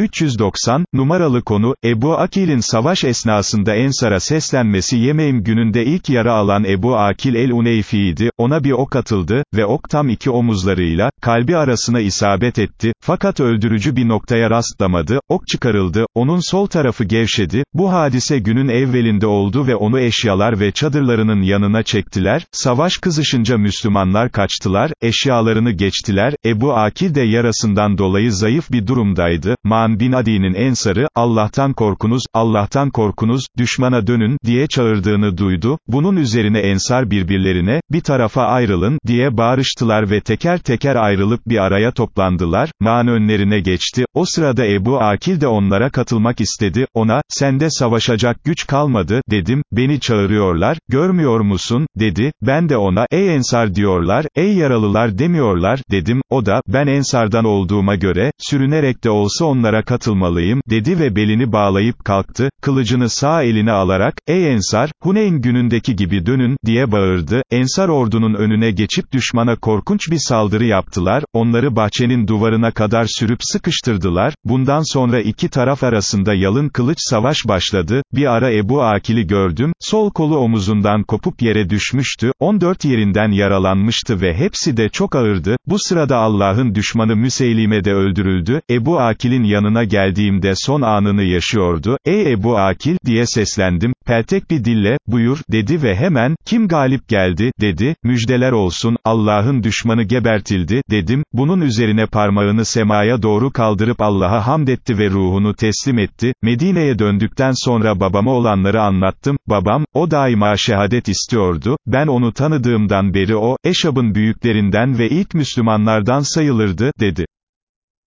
390, numaralı konu, Ebu Akil'in savaş esnasında Ensar'a seslenmesi Yemeğim gününde ilk yara alan Ebu Akil el-Uneyfi'ydi, ona bir ok atıldı, ve ok tam iki omuzlarıyla, kalbi arasına isabet etti, fakat öldürücü bir noktaya rastlamadı, ok çıkarıldı, onun sol tarafı gevşedi, bu hadise günün evvelinde oldu ve onu eşyalar ve çadırlarının yanına çektiler, savaş kızışınca Müslümanlar kaçtılar, eşyalarını geçtiler, Ebu Akil de yarasından dolayı zayıf bir durumdaydı, Man bin Adi'nin ensarı, Allah'tan korkunuz, Allah'tan korkunuz, düşmana dönün, diye çağırdığını duydu, bunun üzerine ensar birbirlerine, bir tarafa ayrılın, diye bağırıştılar ve teker teker ayrılıp bir araya toplandılar, Man önlerine geçti, o sırada Ebu Akil de onlara katılmak istedi, ona, sende savaşacak güç kalmadı, dedim, beni çağırıyorlar, görmüyor musun, dedi, ben de ona, ey ensar diyorlar, ey yaralılar demiyorlar, dedim, o da, ben ensardan olduğuma göre, sürünerek de olsa onlara katılmalıyım, dedi ve belini bağlayıp kalktı, kılıcını sağ eline alarak, ey ensar, Huneyn günündeki gibi dönün, diye bağırdı, ensar ordunun önüne geçip düşmana korkunç bir saldırı yaptılar, onları bahçenin duvarına kadar sürüp sıkıştırdılar, bundan sonra iki taraf arasında yalın kılıç savaş başladı, bir ara Ebu Akil'i gördüm, sol kolu omuzundan kopup yere düşmüştü, 14 yerinden yaralanmıştı ve hepsi de çok ağırdı, bu sırada Allah'ın düşmanı Müseylime de öldürüldü, Ebu Akil'in yanına geldiğimde son anını yaşıyordu, ey Ebu Akil, diye seslendim, peltek bir dille, buyur, dedi ve hemen, kim galip geldi, dedi, müjdeler olsun, Allah'ın düşmanı gebertildi, dedim, bunun üzerine parmağını semaya doğru kaldırıp Allah'a hamd etti ve ruhunu teslim etti, Medine'ye döndükten sonra babama olanları anlattım, babam, o daima şehadet istiyordu, ben onu tanıdığımdan beri o, Eşab'ın büyüklerinden ve ilk Müslümanlardan sayılırdı, dedi.